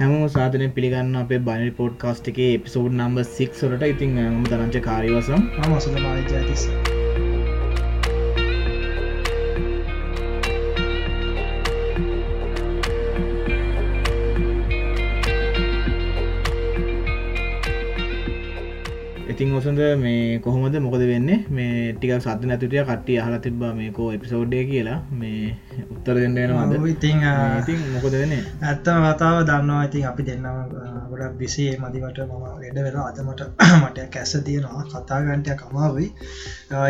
හැම සාධන පිළිගන්න අපේ බනි පෝඩ් කාස්ට් එක එපිසෝඩ් නම්බ සික්සොලට ඉතින් ම තරංච කාරවසම් මසල මාජාතිස ඉතින් ඔසඳ මේ කොහොමද මොකද වෙන්නේ? මේ ටික සද නැතුටිය කට්ටිය අහල තිබ්බ මේකෝ එපිසෝඩ්ඩය කියලා. මේ උත්තර දෙන්න වෙනවාද? ඉතින් මොකද වෙන්නේ? ඇත්තම කතාව දන්නවා. ඉතින් අපි දෙන්නම ගොඩක් බිසේ මදිවට මම ලෙඩ වෙලා අතමට මට කැස්ස තියෙනවා කතාගන්ටය කමාවයි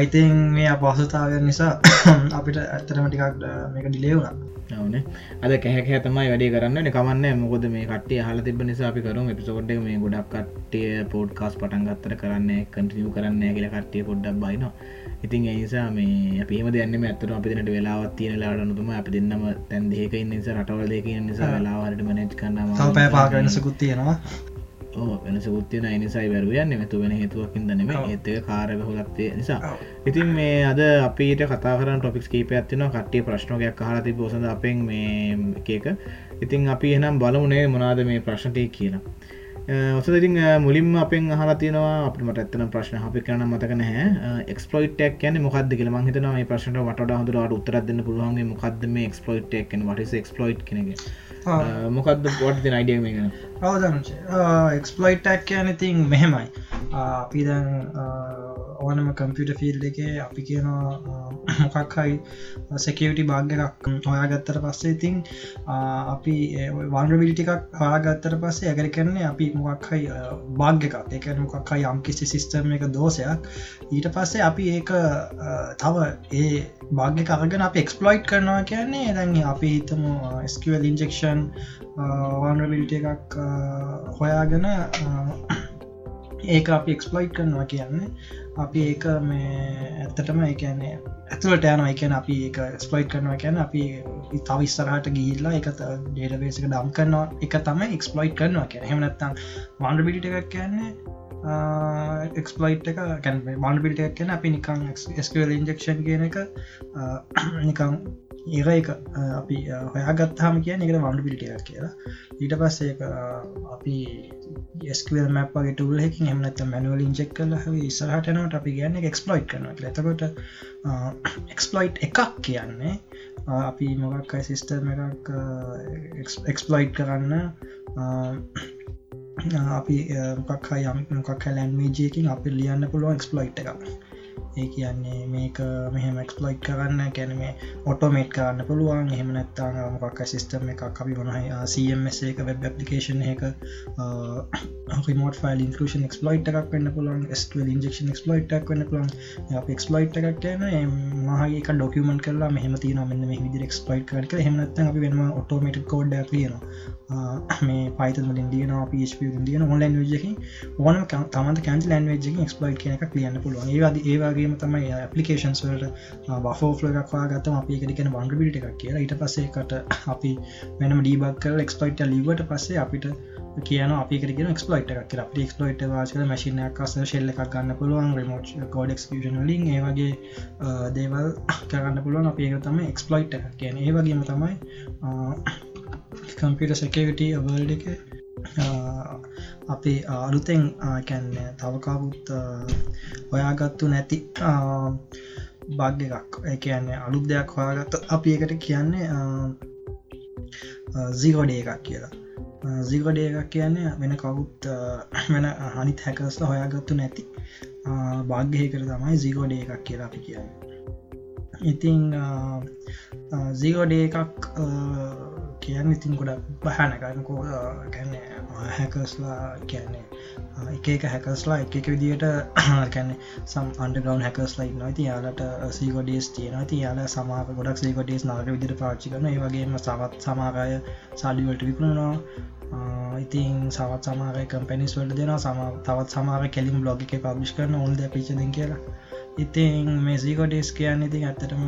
ඉතින් මේ අපහසුතාවය නිසා අපිට ඇත්තරම ටිකක් මේක ඩිලේවුණා නවන අද කැහැක තමයි වැඩි කරන්න කමන්න මොකද මේ කටේ හල තිබ නිසා අපි කරු එපිසෝඩ් මේ ගොඩක් කට්ටිය පෝඩ් කාස් පටන් ගත්තර කරන්න කටිනිය කරන්න කියල කට්ටිය පොඩ්ඩක් බයිනවා. ඉතින් එනිසා මේ අපේම දෙන්න ඇත්තර අපි දෙනට වෙලාවත් තියෙන ලාඩනුතුම අපි දෙන්නම තැන් දෙක නිසා රටවල් දෙක නිසා වෙලාහට මනච් කරන්න සල්පය පාක වෙනසකුත් තියෙනවා වෙනස ුත්තියන නිසයි වැරුවයන්න මෙතු වෙන හේතුවකින් දනෙම ඒතක කාරය හොලක්තේ නිසා. ඉතින් මේ අද අපිට කතාර ටොපික්ස් කීප ඇත්තින කට්ටිය ප්‍රශ්නෝකයක් හලති පොසඳ අපෙන් මේ එකක ඉතින් අපි එනම් බලමුණේ මොනාද මේ ප්‍රශ්නටය කියලා. ඔසතින් මුලින්ම අපෙන් හලා තියෙනවා. අපට මට ඇත්තන ප්‍රශ්න අපි කරන මතක නැහැ. එක්ස්පලෝයිටක් කියන මොකක්ද කියල මහිතන මේ ප්‍රශ්නට වට හඳුරට උත්තර දෙන්න පුළුවන්ගේ මොකක්ද මේ එක්ස්පලෝයිටක් වට එක්ස්පලෝයිට් කෙනගේ මොකක්ද පොට තින අයිඩියම ගෙන අවදංච එක්ස්පලෝයිටක් කියන ඉතින් මෙහෙමයි. අපි දැන් ඕනම කම්පියට ෆිල්් එක අපි කියනවා මොකක්හයි සැකවිටි භාග්‍යකක් හොයාගත්තර පස්සේ ඉතින් අපි වන්රවිටිකක් හයාගත්තර පස්සේ ඇගර කරන්නේ අපි මොකක්හයි භාග්‍යකක් එක මොකක්හයි යම්කිසි සිිස්ටම් එක දෝසයක් ඊට පස්සේ අපි ඒක තව ඒ භාග්‍ය කරගෙන අප එක්ස්පලෝයිට් කරනවා කියන්නේ දැන් අපි හිතම ස්කවල් ඉන්ජෙක්ෂන් වන්රවිල්ට එකක් හොයාගෙන ඒක අපි එක්ස්පලයිට් කරනවා කියන්නේ අපි ඒක මේ ඇත්තටම එකන්නේ ඇතුලට යන එකන අපි ඒක ස්පලයිට් කරනවා කියැන අපි තව ඉස්සරහට ගිල්ලා එක ඩේටබේසික ඩම් කරනවා. එක තම එක්ස්පලයිට් කරනවා කිය හෙමනත්තම් වන්ඩබිලිට එකක් කියන්නේ එක්ස්පලයිට් එක කැන් වන්ඩබිලිට එකක් කියන අපි නිකං ස්කල් ඉන්ජෙක්ෂන් කියන එක නිකං ඒ එක අපි හොයාගත්තාම කිය එකට වන්ඩ පිටිය කියලා. ඊට පස්සේ අපි ස්කවල් මැප් වගේ ටූලෙකින් එමනත මැනුවල් ඉන්ජෙක් කල හ ඉසහටනට අපි ගැන්න එක්ස්පලෝයි් කරන එතකොට එක්ස්පලෝයිට් එකක් කියන්නේ අපි මොකක්කයි සිිස්ටර්ම එකක් එක්ස්පලෝයිට් කරන්න අපි මොකක් යම මොකක් ලැන්වේජයකින් අපි ලියන්න පුළුවන් එක්ස්පලෝයිට් එක ඒ කියන්නේ මේක මෙහම එක්ස්පලයිට් කරන්න කැනීම ඔටෝමේට් කරන්න පුළුවන්. එහෙමනත්තාන මොකක් සිිස්ටම එකක් අපි වනහයි සMS එක වෙබ් පපිකේෂන් එක රිමෝට ෆයිල් ඉන්කලෂන් එක්ස්පලයිට් එකක් වන්න පුලන් ස්ල් ඉන්ජෙක්ෂන් එක්ස්පලයිට් එකක් වන්න පුලන් අප එක්ස්පලයිට් එකක් කියන මහක ඩොකමට කරලා මෙහම තින මෙන්න මේ විදි එක්ස්පලයිට් කරක හෙමනත්ත අපි වෙන ඔටෝමට කෝඩ් ලියනවා. මේ පයිතම ලින්දියන පප දියන ඔන්ලයින් වජකින් ඕන තමන්ත කැන්ස ලන්වේජකින් එක්ස්පලයිට් කියන එකක් ලියන්න පුළුවන්. ඒවාද ඒවාගේ වගේම තමයි ඇපලිකේෂන්ස් වලට බෆෝෆ්ල එකක්වා ගත්තම අපි එකටිකෙන වන්ඩබිට එකක් කියලා. ඊට පස්සේකට අපි වෙනම ඩීබක් කල එක්ස්පලයිට ලිවට පස්සේ අපිට කියන අපිකට ක්ස්පලයිට එකක් අප ක්ස්පලයිට වාචල මශිනයක් අස ශෙල්ල එකක් ගන්න පුළුවන් රමෝට් කෝඩක්ෂන් ලින් ඒවගේ දේවල් කරන්න පුළුවන්. අප ඒක තම එක්ස්පලයිට් එකක් කියන ඒ වගේම තමයි කම්පියට සැකවිට වල්ඩ එක අපි අලුතෙන් කැන්න තවකාපුත් ඔයාගත්තු නැති භාග්‍ය එකක්. එකන්නේ අලුත් දෙයක් හොයාගත්ත අපි එකට කියන්නේ සීගොඩේ එකක් කියලා. සීගොඩේ එකක් කියන්නේ වෙන කවුත් වෙන හනිත් හැකස්ල හොයාගත්තු නැති භාග්‍යය කර තමයි සීගොඩේ එකක් කියලා අපි කියන්න. ඉතිං සීගොඩේ එකක් කියන්න ඉතින් ගොඩක් බහනකරකෝ කැන්නේ හැකස්ලා කියන්නේ එක හැකස්ලා එක විදිට කැන සම් අන්ඩගවන් හැකස්ලයි නොති යාලට සීගොඩස් තියෙන ති යාල සමාක ගොඩක් සීගොඩස් නාග විදිට පාච්චි කරන ඒවගේම සවත් සමාකාය සාලිවලට විකුණනවා. ඉතින් සවත් සමාරය කම්පැනිස් වලට දෙෙන සම තවත් සමාර කෙලින් බ්ලොග් එක පබ්ලිෂ් කරන ඔොල්ද පිචදෙන් කියලා. ඉතින් මේ සීකොඩස් කියන්න ඉතින් ඇත්තටම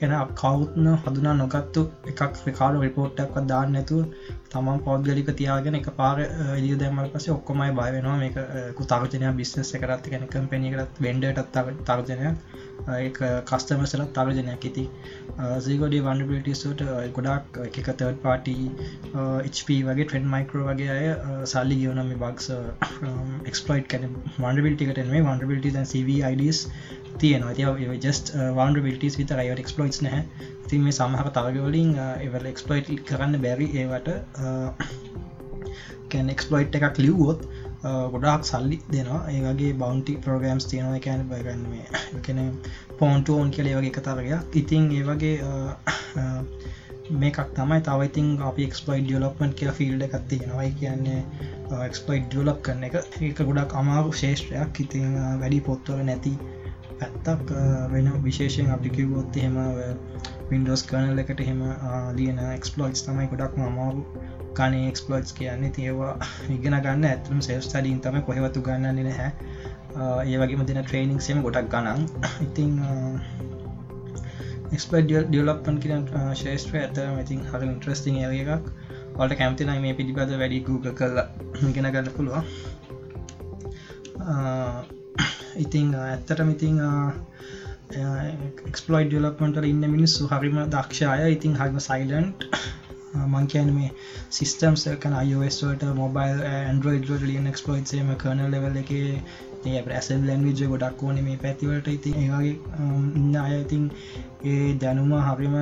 ගැන කවුත්න හදුනා නොගත්තු එකක් කාඩ රිපෝට්ටක්ව දාන්න නැතුව තමන් පෞද්ගලික තියාගෙන එක පාර එලිය දැමල් පස ඔක්කොමයි බයවෙනවා මේක කුතාර්ජනය බිස්නස කරත් ගැන කම්පැනි කරත් වෙන්ඩට තර්ජනය කස්ටමසලත් තර්ජනයක්. ඉති සීගොඩි වන්ඩිටිසට ගොඩක් එක තර්ඩ පාටි HP වගේ ට්‍රෙන්ඩ් මයිකරෝ වගේ අය සල්ලි ගියවන මේ බක්ස එක්ස්පලයිට් කැන වන්ඩිටිකට මේ වන්ඩිටි CVIDස් තියෙනවා ති ජස්ට වන්ඩිටිස් විත අයිවට එක්ස්පලෝයිස් නහ. ඉතින් මේ සමහර තරගවලින් එවල් uh, එක්ස්පලයිට් කරන්න බැරි ඒවට uh, කැන් එක්ස්පලොයිට් එකක් ලිව්වොත් uh, ගොඩක් සල්ලි දෙනවා. ඒවගේ බෞන්ටි ප්‍රෝගම්ස් තියෙනවා. එකැන බගන්න මේ කැන පෝන්ටෝන් කෙලේ වගේ කතරගයක් ඉතින් ඒ වගේ මේකක් තමයි තවයිතින් අපි එක්ස්පලයි් ඩියලොප්මන්් කියලා ෆිල්ඩ එකක් තියෙනවායි කියන්නේ එක්ස්පලයි් ඩියලොප් කරන එක. ඒක ගොඩක් අමාරු ශේෂ්ත්‍රයක්. ඉතින් වැඩි පොත්වල නැති පැත්තක් වෙන විශේෂයෙන් අපි කිව්වොත් එහෙම වින්ඩෝස් කනල් එකට හෙම ලියන එක්ස්පලෝයිස් තමයි ගොඩක් අමාරු. කනේ එක්ස්පලෝයිස් කියන්නේ තියවා ඉගෙන ගන්න ඇතුම් සෙස් ටඩීන් තම කොහෙවතු ගන්නන්නේ නැහැ. ඒ වගේම දෙන ට්‍රේනිින් සෙම ගොඩක් ගනන් ඉතිං එක්ස්පඩියල් ඩියලප්පන් කියන uh, ශේෂත්‍ර ඇත ඉතින් හර ඉන්ට්‍රස්ටිං ඒ එකක්. ඔට කැමතින මේ පිළිබඳ වැඩි ගූග කරලා ගෙන ගන්න පුළුවන්. ඉතිං ඇත්තට මිතිං එක්ස්පලෝයි ඩලපමට ඉන්න මිනිස්සු හරිම දක්ෂාය ඉතින් හරිම සයිලන්ට් uh, මං කියන මේ සිිස්ටම්ස් කන අයෝස්ට මොබයිල් ඇන්ඩරෝයිඩ ලියන් එක්ස්පලෝයිත්සේම කරන ලෙවල් එක ඒ ප්‍රැසල් ලැන්විජ ගොඩක් ඕන මේ පැතිවලට. ඉති ඒගේ ඉන්න අය ඉතින් ඒ දැනුම හරිම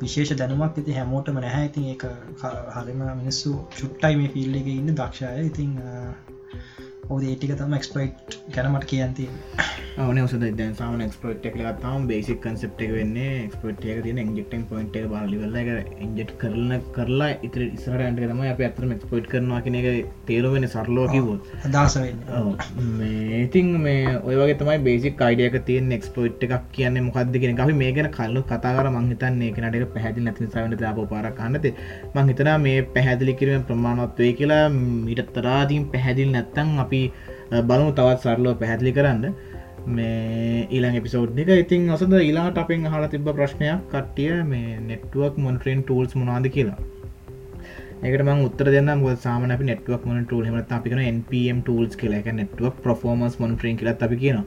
විශේෂ දැනුමක් ඉති හැමෝටම නැහැ. ඉතින් ඒ හරිම මිනිස්සු චුට්ටයි මේ ෆිල්ල එක ඉන්න දක්ෂාය ඉතින් ඔද ඒටික තම එක්ස්පලයිට් ගැනමට කියන්ති ඕන සද දැන් සාම ක්ස්පට එක තාම බේසික් කන්සප් එක වෙන්න ක්ස්පට එක තින ඉන්ජෙක්ටන් පොයින්ට බාලිවල්ල එක ඉන්ජෙට් කරන කරලා ඉතර ඉස්රට තම අප අතරම එක්ස්පෝට් කරනවා කින එක තේරුවෙන සරලෝ කිවොත් අදස මේඉතින් මේ ඔයගේ තමයි බේසික් අයිඩියක තියෙන් එක්ස්පෝට් එකක් කියන්න මොකක්ද කියෙන අපි මේ ගැන කල්ලු කතාර මංහිතන් ඒකනට පැහැදිි නැති සවට ාප පාර කන්නත මංහිතනා මේ පැහැදිලි කිරීම ප්‍රමාණත්වය කියලා මිට තරාදීම් පැහැදිල් නැත්තං අපි බලමු තවත් සරලෝ පැහැදිලි කරන්න. මේ ඊළං එපිසෝඩ් එක ඉතින් අසද ඊලාට අපෙන් හලා තිබ ප්‍රශ්නයක් කට්ටිය මේ නෙට්ුවක් මොන්ට්‍රෙන් ටූල්ස් මොනාද කියලා. එකට ම උත්තර දෙන්න සාමන නෙට්වක් මොන ටූල් හමත් අපිකන NPM ටූල්ස් කියලා. එක නෙට්වක් ප්‍රෆෝමස් මොන්ට්‍රීන් කියලත් අපි කියන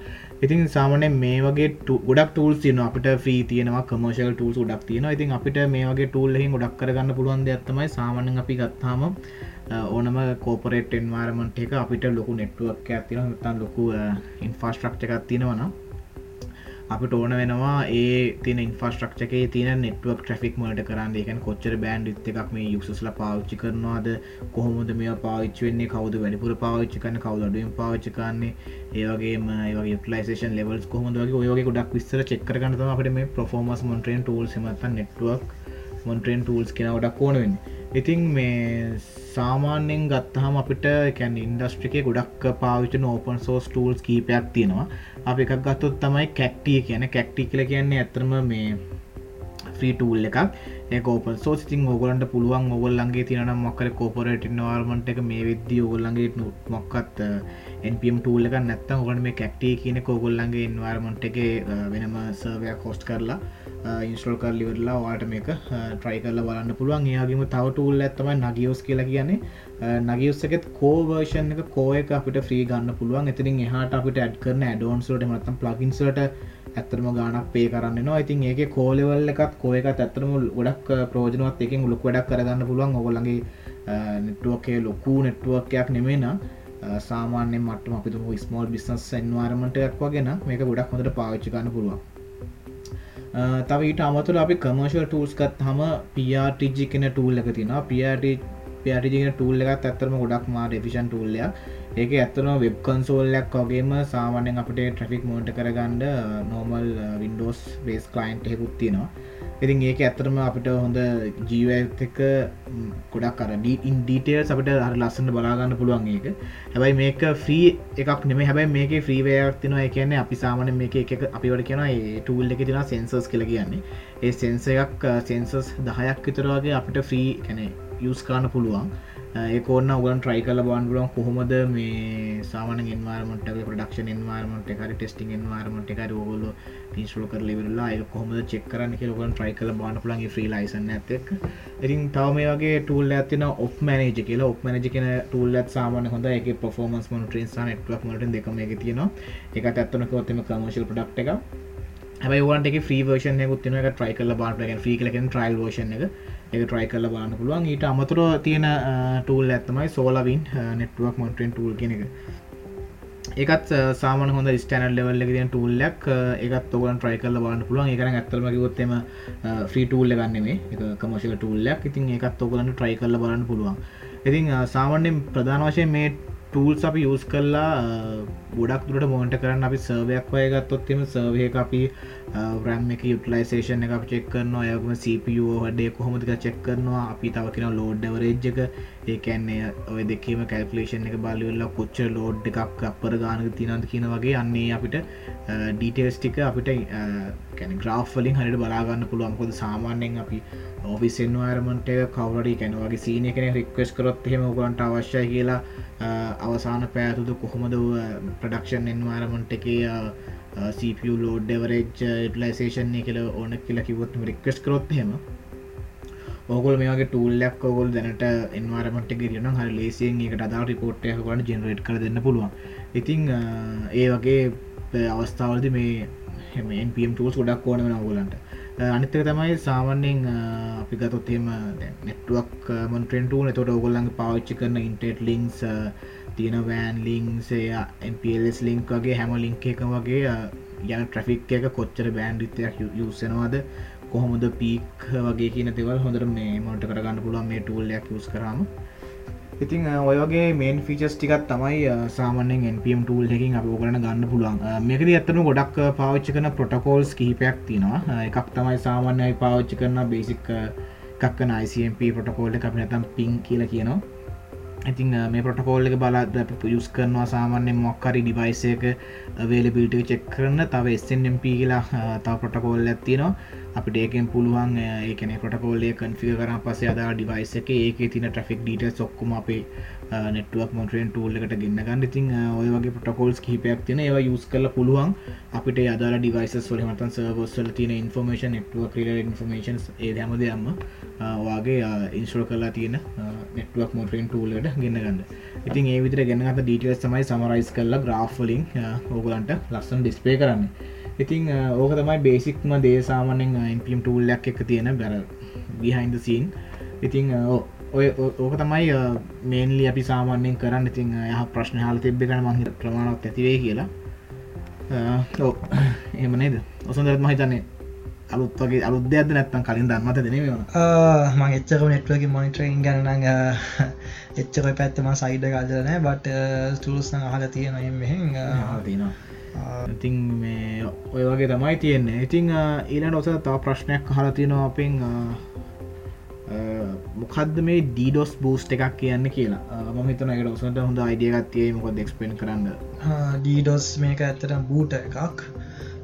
ඉතින් සාමනය මේ වගේ ගොඩක් ටූල් තියන අපිට ්‍රී තියනවා කමර්ශල් ටූල්ස් ඩක් තියෙන ඉතින් අපිට මේ වගේ ටූල්ලහි ගොඩක් කරගන්න පුළුවන් දෙයක්ත්තමයි සාමන අපි ගත්තාම ඕනම කෝපරේට් එන්වාරමට එක අපිට ලොකු නෙට්ුවක් ඇතින තන් ලොකු ඉන්ෆාස්ට්‍රක්ච එකක් තියෙනවනම් අපට ඕන වෙනවා ඒ තින ඉන්ෆස්ට්‍රක්ෂකේ තින නෙට්වක් ට්‍රික් මට කරන්න. එකන් කොච්චර බෑන්් ත් එකක් මේ යුක්සල පාවිච්චි කරනවාද? කොහොමද මේ පාවිච්ච වෙන්නේ? කවද වැඩිපුර පාවිච්චි කන්න කවදඩුවෙන් පාවිච්චි කන්නේ ඒවගේම ඒ ලයිසේන් ලෙවල් කොහොඳගේ ඔයගේ ගොඩක් විස්සර චෙක්කරගන්නතම අපට මේ ප්‍රෆෝමස් මොන්ට්‍රේන් ටූල් මත නෙට්වක් මොන්ට්‍රේන් ටූල්ස් කෙන ගොඩක් ඕනවෙන්න ඉතින් මේ සාමාන්‍යෙන් ගත්තහම අපිට කැන් ඉන්ඩස්ට්‍රිකේ ගොඩක් පාවිච නෝපන් සෝස් ටූල්ස් කීපයක් තියෙනවා. අපි එකක් ගත්තොත් තමයි කැක්ටිය කියන කැක්ටි කල කියන්නේ ඇතරම මේ ්‍රී ටූල් එකක්. ඒකෝපන් සෝසිතින් ඔගලන්ට පුළුවන් ඔගොල්ලන්ගේ තියන මොක්කර කෝපරට නවාර්මට එක මේ විද්දී ඔගොල්ලන්ගේ මොක්කත් එන්පම් ටූල් එක නැත්තම් ඔගලන් මේ කැක්ටිය කියන කොගොල්ලන්ගේ ඉන්වාර්මට එක වෙනම සර්වයක් හොස්ට කරලා ඉන්ස්ටල් කරලිවරලා වාට මේක ට්‍රයි කරල බලන්න පුළුවන්. ඒගේම තව ටූල් ඇත්තමයි නගියෝස් කියලා කියන්නේ. නගියස්සකෙත් කෝවර්ෂන් එක කෝයක අපිට ්‍රී ගන්න පුළුවන්. එතිරින් එහට අපිට ඇඩ් කරන ඇඩෝන්ස්ලට මත්තම් ප්ලගින්සට ඇත්තරම ගානක් පේ කරන්න නවා ඉතින් ඒක කෝලෙවල් එකත් කෝයකත් ඇත්තරම ගොඩක් ප්‍රෝජනවත් එකින් ලොක් වැඩක් කරගන්න පුළුවන්. ඔගොලගේ නෙට්ුවකේ ලොකු නෙට්ුවක්යක් නෙමේන සාමාන්‍ය මට අපිතු ස්මෝල් බිස්නස් එන්වාරමටයක් වගෙන මේක ගොඩක් හොඳට පාවිච්චිකන්න පුළුවන්. තවීට අමතුර අපි කමර්ශල් ටූල්ස් ගත් හම පටජි කෙන ටූල් එක තින පට පටිජින ටූල් එකත් ඇත්තරම ගොඩක් මා ඩෙෆිෂන් ටූල්ලයක් ඒක ඇත්තන වෙබ් කන්සෝල්ලයක් වගේම සාමාන්‍යෙන් අපට ට්‍රෆික් මෝන්ට කරගන්න නෝමල් වින්ඩෝස් බේස් කලයින්ට් හෙකුත් තියෙනවා. ඉතින් ඒක ඇත්තරම අපිට හොඳ ජීව එක ගොඩක් කර ඉන් ඩීටේල් අපට හර ලස්සන්න බලාගන්න පුළුවන් ඒක. හැබයි මේක ්‍රී එකක් නෙම හැබයි මේක ්‍රීවයක් තින එකන්නේ අපි සාමන මේක එක අපිවට කියෙන ටූල් එක තින සෙන්සර්ස් කළ කියන්නේ. ඒ සෙන්ස එකක් සෙන්සස් දහයක් විතරවාගේ අපිට ෆ්‍රී කැනෙ යස් කාන්න පුළුවන්. ඒ ඕන්න ඔගන් ට්‍රයි කල බන්ඩුලන් කොහොමද මේ සාමන ඉන්වාර්මට ප්‍රඩක්ෂන් ඉන්වාර්මට එකරි ටෙස්ටිං ඉන්වාර්මට එකරි ඔගොල පිස්ල කර ලිවෙරලා එක කොහොමද චෙක්කරන්න කියලගන් ට්‍රයි කල බාන්න පුලන්ගේ ්‍රී ලයිසන්න ඇතක් ඉතින් තව මේ වගේ ටූල් ඇතින ඔප් මනජ කියලා. ඔප් මනජ කියෙන ටූල් ඇත් සාමන හොඳ එක පොෆෝමන්ස් මොටරින් නෙට්ලක් මට දෙකම එක තියෙනවා. එක ඇත්තනකොත්තම කමශල් පඩක්් එක හැබයිවන්ට ්‍රී වර්ෂන කුත්තින එක ට්‍රයි කල බාට ්‍රී කලකෙන් ට්‍රයිල් වර්ෂන එක. එක ට්‍රයි කල බාන්න පුළුවන්. ඊට අමතුර තියෙන ටූල් ඇත්තමයි සෝලවින් නෙට්ුවක් මොටෙන් ටූල් කෙන එක. ඒකත් සාමන හොඳ ස්ටනල් ලෙවල් එක තියන ටූල්ලක් එකත් ඔගන් ට්‍රයි කල බාන්න පුළුවන්. එකන ඇත්තම ගොත්තම ෆ්‍රී ටූල්ල ගන්නෙේ එක කමශල ටූල්ලක් ඉතින් එකත් ඔගලන්න ට්‍රයි කල බලන්න පුළුවන්. ඉතින් සාමන්‍යෙන් ප්‍රධාන වශයෙන් මේ ටූල්ස් අපි යස් කල්ලා ගොඩක් දුරට මෝන්ට කරන්න අපි සර්වයක් වය ගත්තොත්තිම සර්වය අපි රැම් එක යුටලයිසේෂන් එක චෙක් කරනවා යකම CPU හඩේ කොහොමතික චෙක් කරනවා අපි තව කියෙන ලෝඩ් ඩවරේජ් එක ඒකන්නේ ඔය දෙකීම කල්කලේෂන් එක බලිවෙල්ලා කොච්ච ලෝඩ් එකක් අපර ගානක තිනද කියන වගේ අන්නේ අපිට ඩීටේස් ටික අපිට කැන ග්‍රාෆ්වලින් හරිට බලාගන්න පුළුවන්කොද සාමාන්‍යෙන් අපි ඔෆිසෙන්වාරමට කවරඩි කැනවගේ සීන කෙන රික්වස් කරොත් හෙම ගන්ට අවශ්‍යය කියලා අවසාන පෑතුතු කොහොමද ප්‍රඩක්ෂන් එන්වාරමන්ට එක CPU ලෝඩ් ඩෙවරේජ් ටලයිසේෂන් කියල ඕන කියලා කිවොත්ම රික්වස් කරොත් හෙම ඕගොල් මේගේ ටූල්ලක් ඔගොල් දැනට එන්වාරමට ගරියන හරි ලේසියෙන් එකට අදා රිපෝට්ය කරන ජෙනරේට් කර දෙන්න පුළුවන්. ඉතිං ඒ වගේ අවස්ථාවලද මේ එම ටූල්ස් ගොඩක් ඕන වෙන ඔගොලන්ට අනිත්තක තමයි සාමන්‍යෙන් අපි ගතොත්හෙම නැට්ුවක් මොන්ට්‍රෙන්ටූ තොට ඔගොල්ලඟ පාවිච්චි කරන ඉන්ටෙට් ලිංක්ස් තියෙන වෑන් ලිංක්සේ MPLස් ලිංක් වගේ හැම ලිංක එක වගේ යන ට්‍රෆික් එක කොච්චර බෑන්ඩිත්තයක් යුසෙනවාද කොහොමද පීක් වගේ කියන දෙවල් හොඳට මේ මොට කරගන්න පුළුවන් මේ ටූල්ලයක් යස් කරම. ඉතින් ඔයගේ මේන් ෆිචස් ටිකත් තමයි සාමනෙන් NPM ටූල් හකින් අප කරන ගන්න පුළුවන්. මේකද ඇත්තම ගොඩක් පාවිච්චි කන පොටකෝල්ස් කිහිපයක් තියෙනවා. එකක් තමයි සාමාන්‍යයි පාවිච්චි කරන බේසික් එකක්න ICMP පොටකෝල්ඩ අපි නැතම් පින් කියල කියනවා. ඉතින් මේ පොටකෝල් එක බලාද යුස් කරනවා සාමාන්‍යෙන් මොක්කරි ඩිවයිසයක වේලබිට චෙක් කරන්න. තව SNMP කියලා තව පොටකෝල් ඇත්තිනවා අපිට ඒකෙන් පුළුවන් ඒකන පොටකෝල්ලේ කන්ෆික කරන පසේ අදා ඩිවයිස එක ඒක තින ට්‍රික් ඩීට සොක්කුම අපේ නෙට්ුවක් මොටරෙන් ටූල් එකට ගන්න ගන්න. ඉතින් ඔය වගේ පොටකෝල්ස් කිහිපයක් තින ඒවා යුස් කල පුළුවන් අපිට අදාලා ඩිවයිස වල මතන් සර්වස්සල තින ඉන්ෆර්මේෂන් නෙට්ුව ක්‍රීල ඉන්ෆර්මේෂන් ඒ හැම දෙයම්ම වාගේ ඉන්ස්ට්‍රෝ කරලා තියෙන නෙට්ුවක් මොටරෙන් ටූල්ලට ගන්න ගන්න. ඉතින් ඒ විතර ගන්නගත ඩීටස් තමයි සමරයිස් කරලා ග්‍රාෆ්ලින් ඕගලන්ට ලස්සන් ඩිස්පේ කරන්න. ඉතින් ඕක තමයි බේසික්ම දේ සාමනෙන් ඉන්පම් ටූල්ලක් එක තියෙන බැර බිහින්ද සීන් ඉතිං ඔය ඕක තමයි මේන්ලි අපි සාමාන්‍යෙන් කරන්න. ඉතින් යහ ප්‍රශ්න හල් තිබ්බ කන මහිත ප්‍රමාණක් ඇතිවේ කියලා. ඕ එම නේද? ඔසඳත් මහිතන්නේ අලුත් වගේ අලුද්‍යද නැත්තම් කලින් දන්මත දෙනව මං එච්චක නෙට්වගේ මොනිටරින් ගන්න එච්චක පැත්තම සයිඩ ගදරනෑ බට තුරුස්න අහල තියෙන මෙහෙන් තිනවා ඉතින් මේ ඔය වගේ තමයි තියෙන්නේ. ඉතිං ඊලට ඔස තා ප්‍රශ්නයක් හලතිනවා අපෙන් මොකක්ද මේ ඩීඩොස් බූස්ට එකක් කියන්න කියලා? ම හිතනකට ඔසට හොඳ අයිඩියගත් තිය මොක ෙක්ස්පෙන් කරන්න. ඩීඩොස් මේක ඇත්තට බූට එකක්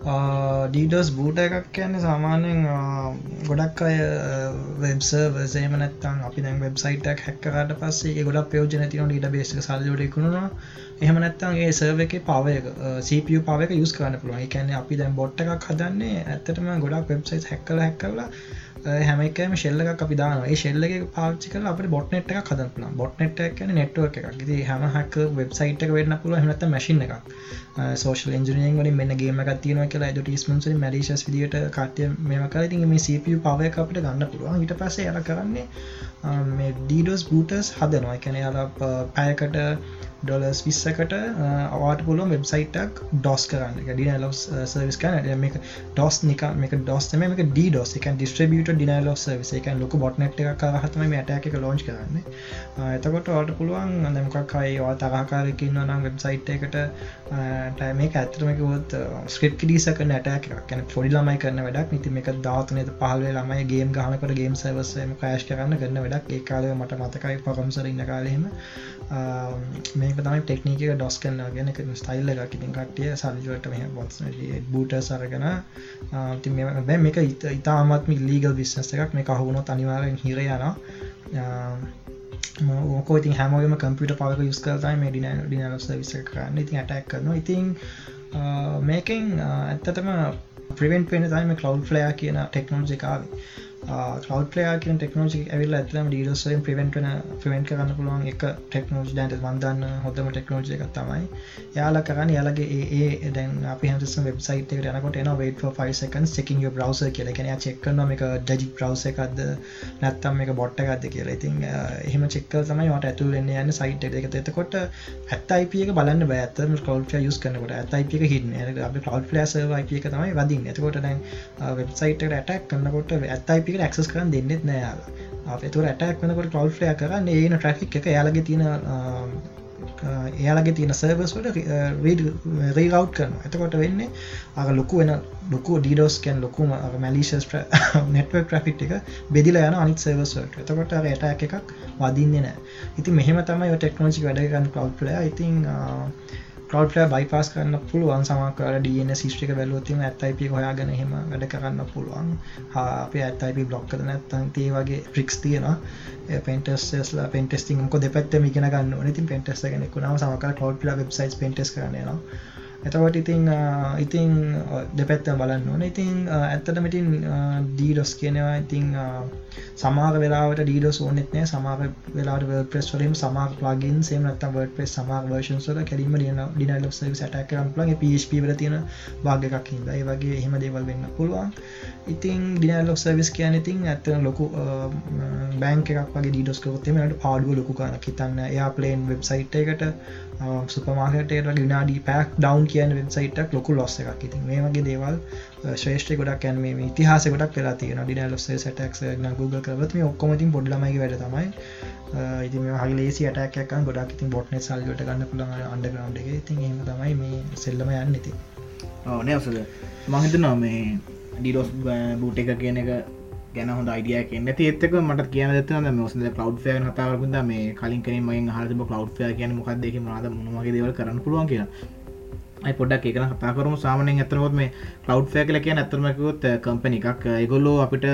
ඩීඩෝස් බූට එකක් කියන්නේ සාමාන්‍යෙන් ගොඩක් අය වෙබ්සර්වසේම නැත්තන් අපි දැන් වෙබ්සයිටක් හැක්කට පස්සේ ගොඩක් පයෝජන තින ඊට බේසික සල්ලෝටකුණුණා එහම නැත්තන් ඒ සර්ව එක පවයක CPU පවක යුස් කරන්න පුළුවන්. එකන්නේ අපි දැන් බොට්ට එකක් හදන්නේ ඇත්තටම ගොඩක් වෙබ්සයිස් හැක්කල හැක්කලා හැමකම ශෙල්ලක් අපි දාන ශෙල්ල පාචි කල අප බොට්නෙට් එක හදන බොට්නෙට් කියන නෙට්ුව එකක් ති හම හක් වෙබ්සයිට් එක වෙන්න පුළුව හනත මශින් එක සෝෂල් ඉන්ජිනියෙන් වලින් මෙන්න ගේම තියන කියලා ඩටිස්මන්ස මරිශස් විදිට කටය මෙම කලති මේ CPU පවය අපට ගන්න පුළුවන්. ඊට පස්සේ යට කරන්නේ මේ ඩීඩෝස් බූටස් හදනවා. එකැන යාල පැයකට ඩොලස් විස්සකට අවාට පුලුව වෙබ්සයිටක් ඩොස් කරන්න. ඩිනල සර්විස් කන මේ ඩොස් නික මේක ඩොස්ම එක ඩෝස් එක ඩිස්ට්‍රබියට ඩිනල සර්විස එක ලොක බොට්නට් එක කරහතම ඇටක එක ලෝච් කරන්න. එතකොට වාට පුළුවන් අදමකක්කයි වා තරහකාරකින්න නම් වෙබ්සයිට් එකට ටෑමේ ඇතරමකවොත් ස්ක්‍රප් ඩිසක නැටක් කැන පොඩි ළමයි කරන වැඩක්. නිති මේක ධාතනය පහල්ේ ළමයි ගේම් ගහනකට ගේම් සවසම කෑශ් කරන්න කරන්න වැඩක්. ඒ කාලය මට මතකයි පරම්සරන්න කාලහෙම මේක තමයි ටෙක්නික ඩොස් කන්න ගෙන ස්ටයිල්ල එකක් ඉතින් කටිය සල්ජුවට මේ බොස් බූට සරගෙන බැ මේක ඉතාමත්ම ලීගල් විශ්නස එකක්. මේ කහුණොත් අනිවාරෙන් හිර යන ඕකෝඉතින් හැමෝම කම්පිට පවක යුස් කරතයි මේ ඩින ඩිනලස් විස කරන්න. ඉතින් ඇටක් කරනවා. ඉතින් මේකෙන් ඇත්තටම ප්‍රවෙන්ට වෙන තයිම කලව් ෆලයා කියන ටෙක්නෝජිකාවේ කවටලයා කිය ටෙක්නෝජි ඇවිල් ඇතලම ඩීඩස්වරින් ප්‍රවෙන්ටන ප්‍රවෙන්ට කරන්න පුළුවන් එක ටෙක්නෝජ් ඩන්ට වන්දන්න හොඳම ටෙක්නෝජි එක තමයි. යාල කරන්න යාලගේ ඒ දැන් අපි හසම වෙබ්සයිට යනකොට එන වේට ෆයිසකන් චකින් බ්‍රවස කියල. කෙන චෙක්කන එක ඩජි බ්‍රවස එකක්ද නැත්තම් එක බොට්ට එකක්ද කියලා. ඉතින් එහෙම චෙක්ක තමයි ට ඇතුල එන්න යන්න සයිට එක එතකොට ඇත්තයිපියක බලන්න බෑතම කවල්ට යුස් කනකොට ඇතයිපික හිට අප කවල් ලස් යිප එක තමයි වදින් එතකොට දැන් වෙබ්සයිට ඇටක් කන්නකොට ඇත්තයිප අපිට ඇක්සස් කරන්න දෙන්නෙත් නෑයාල අපතුර ඇටක් වනකොට කවල්ෆලය කරන්න ඒන ට්‍රෆික් එක යාලගේ තියෙන එයාලගේ තියෙන සර්වස්වට රීරව් කරන එතකොට වෙන්නේ අර ලොකු වෙන ලොකු ඩීඩෝස් කැන් ලොකුම මැලිෂස් නෙට්වක් ට්‍රෆිට් එක බෙදිල යන අනිත් සර්වස්වට එතකොට ඇට එකක් වදින්නේ නෑ. ඉති මෙහම තමයි ටෙක්නෝජි වැඩගන්න කවල්පලය ඉතින් කවට්ල බයිපස් කරන්න පුළුවන්. සමකර ඩන සිිෂ්ටික බැලුවතිම ඇත්තයිප හොයාගෙන හෙම වැඩ කරන්න පුළුවන්. අප ඇත්තයිප බ්ලොක් කර නැත්තන් තේ වගේ ප්‍රික්ස් තියෙන පෙන්ටස්ලා පෙන්ටස්ටිං කො දෙපැත්ත මිගෙන ගන්න නති පෙන්ටස් ගෙනෙකුනාව සමක කවට්ල වෙබ්සයිස් පෙන්ටස් කරනවා එතවට ඉතිං ඉතිං දෙපැත්ත බලන්න ඕන. ඉතිං ඇත්තටමටින් ඩීඩොස් කියනවා. ඉතිං සමාග වෙලාවට ඩීඩොස් ඕනෙත්නෑ සමාග වෙලාට ප්‍රෙස් වලින් සමාග ලගින් සේම නත්තම් වර්ඩ ප්‍රෙස් සමාග වර්ෂන්සල කැරීම ඩියන ඩිනල් සටක් කරම්ලගේ පප වල තියෙන භාගයක් හිද ඒ වගේ එහෙම දේවල් වෙන්න පුළුවන්. ඉතින් ඩිනල් ලොක් සවිස් කියන ඉතින් ඇත්තන ලොකු බෑංක එකක් වගේ ඩීඩොස්කවත්තේමට පාඩුව ලොකු කාන හිතන්න එයා පලේන් වෙබ්සයිට් එකට සුපමාර්කටයට විනාඩි පැක් ඩවන් කියන වෙබ්සයිටක් ලොකු ලොස්ස එකක්. ඉතින් මේ වගේ දේවල් uh, ශ්‍රේෂ්ඨ ගොඩක් ඇන් මේ ඉතිහාස ගොඩක් වෙලා තියෙන ඩින ලොස්සේ සටක් Google කරත් මේ ඔක්කොමතින් පොඩ්ලමයි වැඩ තමයි. ඉති මේ හගේ ලේසි අටක් ගොඩක් ඉතින් බොට්න සල්ගට ගන්න පුළන් අන්ඩග්‍රවන්් එක. ඉතින් එම තමයි මේ සෙල්ලම යන්න ඉති ඕනෑ අසද මහිතනවා මේ ඩිරෝස් බූට එක කියන එක ගැන හොඳ අයිඩියක් නැති එත්තක මට කියන ත මොසද කලව් ෆය කතාවකුද මේ කලින් කන මයින් හරම කලව් ය කියන මොකක් දෙක මද මොමගේ දෙවල් කරන්න පුළුවන් කියලා. පොඩක් එකන කතාකරම සාමනෙන් ඇතරකොත් මේ කලව් ෆය කල කිය ඇතරමකුත් කම්පනි එකක්. එගොල්ලෝ අපිට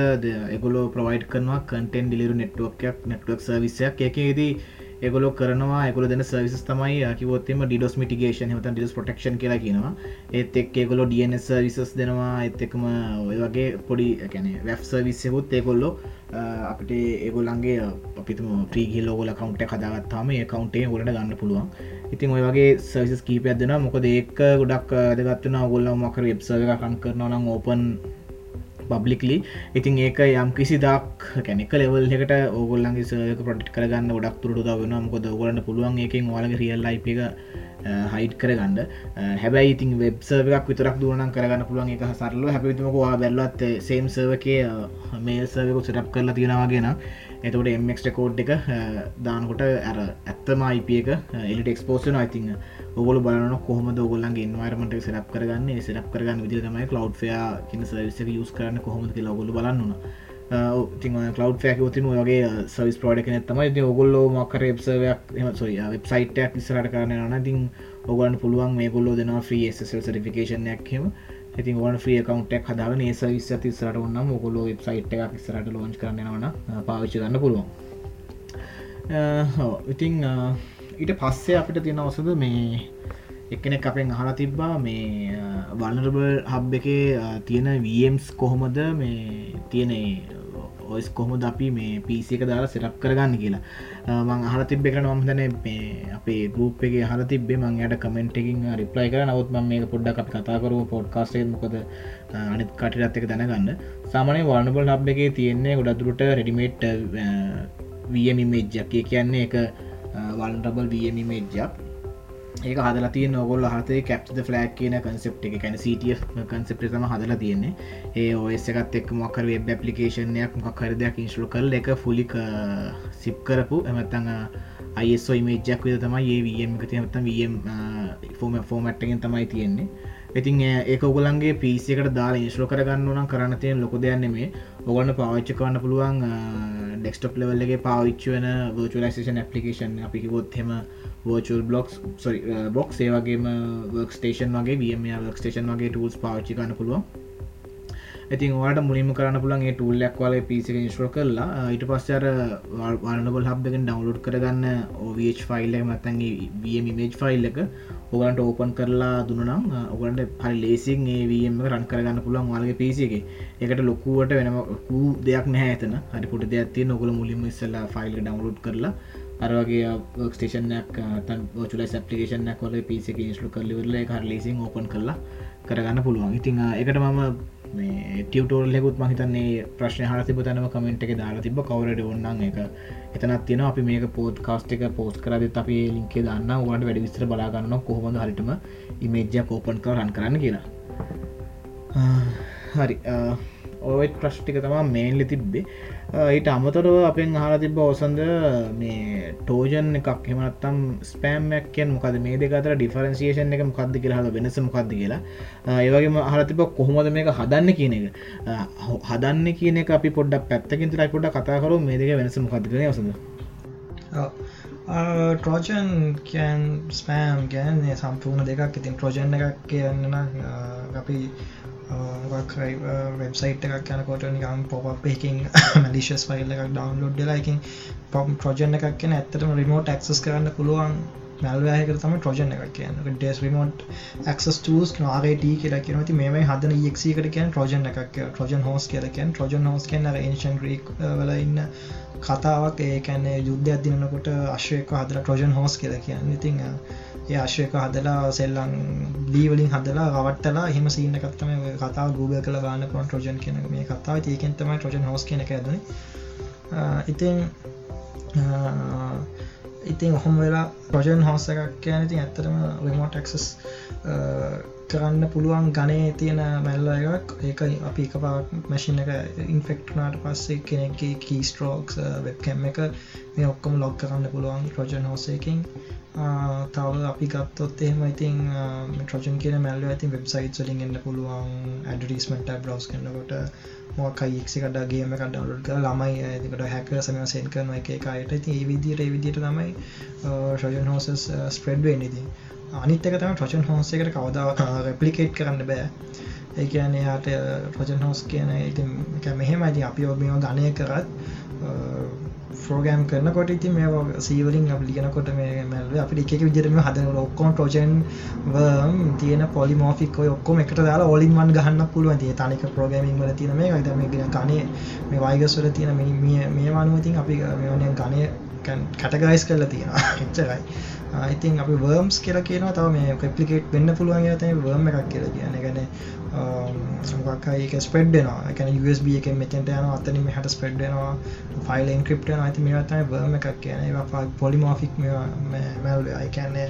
එගොලෝ ප්‍රවයිඩ් කරනවා කටෙන් ඩිලිරු නෙට්ුවක්යක් නෙට්වක් සවිසයක් එකේදී එගොලො කරනවා එකගොල දෙන සවිස් තමයි කිවොත්තම ඩිඩොස් මිටිගේෂන් හත ඩිස් පොටක්ෂන් කියලා කියනවා. ඒත් එක් ඒගොලො ඩස් විසස් දෙනවා එත් එකම ඔය වගේ පොඩි කැන වැෆ් සවිස්සකුත් ඒකොල්ලො අපිට ඒගොල්ලන්ගේ අපිතුම ප්‍රීගි ලෝගල කවන්ට කදාගත්තාම ඒ කවන්ටේ ගොලට ගන්න පුළුවන්. ඉතින් ඔය වගේ සවිස් කීපයක් දෙෙන මොකද ඒක ගොඩක් දෙගත්වන ගොල්ල මකර එබ්සව කන් කරනවා නම් ඕපන් පබ්ලික්ලි ඉතින් ඒක යම් කිසි දක් කැනෙක ලෙවල් එකට ඕගොල්ලන්ගේ සක පොට් කරගන්න ගොඩක් තුරට දවෙන මොකොද ගොලන්න පුළුවන් එකෙන් වාලගේ රියල් ලයිප එක හයිට් කරගන්න. හැබැයි ඉතින් වෙබ්සර්වක් විතරක් දුවනම් කරගන්න පුළුවන් එක සරල හැපිතුමකවා බැල්ලත් සේම් සර්වකය මේල් සර්වක සටප් කරලා තියෙනවාගෙන එතකට එමක් කෝඩ් එක දානකොට ඇර ඇත්තම අයිප එක එලිට එක්ස්පෝසන අයිතිං ඔගොල බලන කොහම ගොල්ලන්ගේ ඉන්වර්මට සරප් කරගන්න. සරප් කරගන්න විදි තමයි කලව් ය කියන සවිස යස් කරන්න කොහොමද ලගොල බලන්නවා ති කලව් ෑක තින වගේ සවිස් ප්‍රෝඩක තමයි. ඔගොල්ලෝ මක්කර එක්සවයක් එම සොය වෙබ්සයිටයක් ඉස්සරට කරන න තින් ඔගලන් පුළුවන් මේ ගොල්ලෝ දෙන ්‍රී SSL සරිෆිකේෂනයක්හෙම ඉතින් වන් ්‍රිය කවන්ටක් හදාගන ඒ සවිස් තිස්සරට ඔන්න ඔගොලෝ වෙබ්සයිට් එකක් ඉස්සරට ලෝච් කරනවන පාවිච්චි ගන්න පුළුවන්. ඉතිං ඊට පස්සේ අපිට තියෙන ඔසද මේ එකනෙක් අපෙන් අහලා තිබ්බා මේ වල්නරබල් හබ් එක තියෙන වම්ස් කොහොමද මේ තියෙන ඔයිස් කොහොමද අපි මේ පිසි එක දාලා සිරප් කරගන්න කියලා. මං අහල තිබ්බ එක නොම්දන මේ අපේ ගරුප් එක හල තිබේ මං යට කමෙන්ට් එකින් රිප්ලයි කර නවත් ම මේ පොඩ්ඩක් අප කතාකරුව පොඩ්කාස්ටේ මොකද අනිත් කටිරත් එක දැනගන්න. සාමනය වල්නබල් හබ් එක තියෙන්නේ ගොඩදුරට රෙඩිමේට් වියමිමේජ්ජක් කියන්නේ එක වල්ටබල් වමේජ්ජක් ඒක හදලා තිය නොගොල් හතේ කැප්ද ෆලක් කියන කන්සෙප් එක. කැන සිට කන්සෙප් තම හදලා තියන්නේ. ඒ ඔස් එකත් එක් මොකර වෙබ් පපලිකේෂනයක් මොකර දෙයක් ඉන්ස්ලු කල් එක ෆුලික සිප් කරපු. එමත්තඟ අයිස්ෝ මේජක් විද තමයි ඒ වම් එක තියමත්තම් වම් ෆෝම ෆෝමට්ගෙන් තමයි තියෙන්නේ. ඉතින් ඒක ඔගලන්ගේ පිසිකට දාලා ඉස්ලෝ කරගන්න නම් කරන්න තියෙන් ලොක දෙයන්න මේ ඔගන්න පාවිච්ච කරන්න පුළුවන් ඩෙක්ස්ටප් ලෙවල්ලගේ පාවිච්ච වෙන වර්චලයිසේෂන් ඇපලිකේෂන් අපි කිවොත්හෙම වර්චල් බ්ලොක්ස් සොරි බොක් ඒවගේම වර්ක් ස්ටේෂන් වගේ වම වර්ක් ස්ටේෂන් වගේ ටූල්ස් පාච්චි ගන්න පුළුවන්. ඉතින් වාට මුලිම කරන්න පුළන් ඒ ටූල්ලක් වල පිසික ඉස්ට්‍රෝ කරලා ඊට පස්සර වල්නබල් හබ්ගෙන් ඩවන්ලෝඩ් කරගන්න OVH ෆයිල් එක මත්තන්ගේ වමේජ් ෆයිල් එක ඔගලන්ට ඕපන් කරලා දුනම් ඔගලන්ට හරි ලේසින් ඒවම රන් කරගන්න පුළන් වලගේ පිසි එක. එකට ලොකුවට වෙනකූ දෙයක් නැහැ ඇතන හරි පුට දෙයක් තිය නොගල මුලින්ම ඉස්සල්ලා ෆයිල් ඩවන්ලෝඩ් කරලා අරවගේ ස්ටේෂනයක් තන් චුල සපලිකේෂනක් කොල පිසි ඉස්ලු කරලිවරල හර ලේසින් ඕපන් කරලා කරගන්න පුළුවන්. ඉතිං එකට මම ටියවටෝල්ලෙකුත් මහිතන්නේ ප්‍රශ්න හර තිබ තනම කමෙන්ට් එක දාලා තිබ කවරට ඔන්නන් එක එතනත් තියෙන අපි මේක පෝත් කාස්ට එක පෝස් කරද අපි ලින්කේ දන්න වට වැඩි විස්තර බලාගන්න කොහොඳ හරිටම ඉමේජ්ජ කෝපන් කර රන් කරන්න කියලා. හරි. ඔයත් ප්‍රශ්ටික තමා මේන්ලි තිබ්බේ. ඊට අමතරව අපෙන් හලා තිබ ඔසන්ද මේ ටෝජන් එකක්. එමනත්තම් ස්පෑම්මක් කියෙන් මොකද මේ දෙකතර ඩිෆරන්සිේෂන් එක මොකක්ද කියලා හල වෙනස මොකක්ද කියලා. ඒවගේ හරතිබ කොහොමද මේක හදන්න කියන එක. හදන්න කියන අපි පොඩ්ඩක් පැත්තකින් තරයි පොඩ කතාකරු මේ දෙක වෙනස මොකක්ද කන ඔසඳ ට්‍රෝජන් කියන් ස්පෑම් ගැන් සම්පූර්ණ දෙකක්. ඉතින් ට්‍රෝජන් එකක් කියන්න අපි වෙබ්සයිට් එකක් යනකොට නිකම් පොප් එකින් මලිශස් ෆයිල් එකක් ඩවන්ලෝඩ් ලයිකින් පොම් ප්‍රජන එකක් කියන ඇත්තටම රිමෝට් ඇක්සස් කරන්න පුළුවන් මැල්වෑහක තම ට්‍රෝජන එකක් කියන ඩෙස් රිමෝට් ඇක්ස් ටස් නාරට කියලා කියනති මේ හදන ක්කට කියන ට්‍රෝජන එකක් ට්‍රෝජන් හෝස් කියලකෙන් ට්‍රෝජන් හෝස් කියන ඒෂන් ග්‍රීක් වල ඉන්න කතාවක්. ඒකැන්නේ යුද්ධ අදදිනකොට අශ්වයක හදර ට්‍රෝජන් හෝස් කියලා කියන්න. ඉතිං ඒ අශ්වයක හදලා සෙල්ලං ලීවලින් හදලා රවට්ටලා හිම සිීන්න කත්තම කතාව ගූග කළ ගන්න පුන් ට්‍රෝජන් කියන මේ කතාව. ඒකෙන්තම ට්‍රෝජන් හෝස් කියන ඇදන ඉතින් ඉතින් ඔහොම වෙලා ප්‍රජන් හෝස එකක් කියන ඉතින් ඇත්තරම රිමෝටක්ස් කරන්න පුළුවන් ගනේ තියෙන මැල්ල එකක්. ඒක අපි එක පාක් මැසින් එක ඉන්ෆෙක්ට්නාට පස්සේ කෙනෙක් කීස්ට්‍රෝක්ස් වෙබ්කැම් එක මේ ඔක්කොම ලොක් කරන්න පුළුවන් ප්‍රජන් හෝසයකින් තව අපි ගත්තොත් එහෙම ඉතින් ට්‍රජන් කියන මැල්ල ඇති වෙබ්සයිට් වලින් එන්න පුළුවන් ඇඩරිස්මට බ්‍රවස් කන්නකොට මොකයික්සි කඩගේම කඩවලට ළමයි ඇතිකට හැක සම සෙන් කරන එක අයට. ති ඒ විදියට විදියට තමයි ශජන් හෝසස් ස්ප්‍රඩ්වේ නිති අනිත් එක තම ට්‍රචන් හෝසකට කවදාව රෙපලිකේට් කරන්න බෑ. ඒ කියන යාට ප්‍රජන් හෝස් කියන මෙහෙම ඇති අපි ඔබම ගණය කරත් ෆෝගෑම් කරනකොට ඉති මේ සීවලින් අප ලියනකොට මේ මැල්ව අපි එක විදිරම හදන ඔක්කොම ටෝජන් තියෙන පොලිමෝෆික් ඔක්කොම එකට දාලා ඔලින්මන් ගහන්න පුළුවන්. තිය තනික ප්‍රෝගමින් වල තියන මේ ද මේ ගෙන කනේ මේ වයිගස්වල තියෙන මේ වනුවතින් අපි මෙවනය ගණය කැටගයිස් කරලා තියෙනවා. එච්චරයි. ඉතින් අපි වර්ම්ස් කියලා කියනවා. තව මේ කප්ලිකේට් වෙන්න පුළුවන් තයි වර්ම එකක් කියලා කියන ගැන සමකයි ස්පෙඩ්නවා එකන USB එක මෙතට යන අතන හට ස්පෙඩ්නවා ෆයිල් ඉන්ක්‍රප්ට අති මේතයි වර්ම එකක් කියන ඒ පොලිමෝෆික් මැල්ව අයිකන්නේ